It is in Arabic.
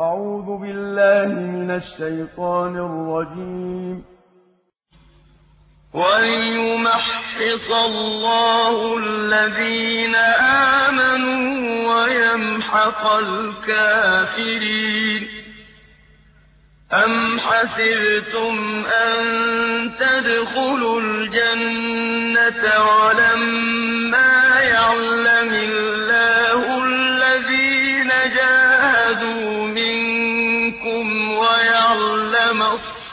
أعوذ بالله من الشيطان الرجيم. وليمحص الله الذين آمنوا ويمحق الكافرين. أم حسبتم أن تدخلوا الجنة ولما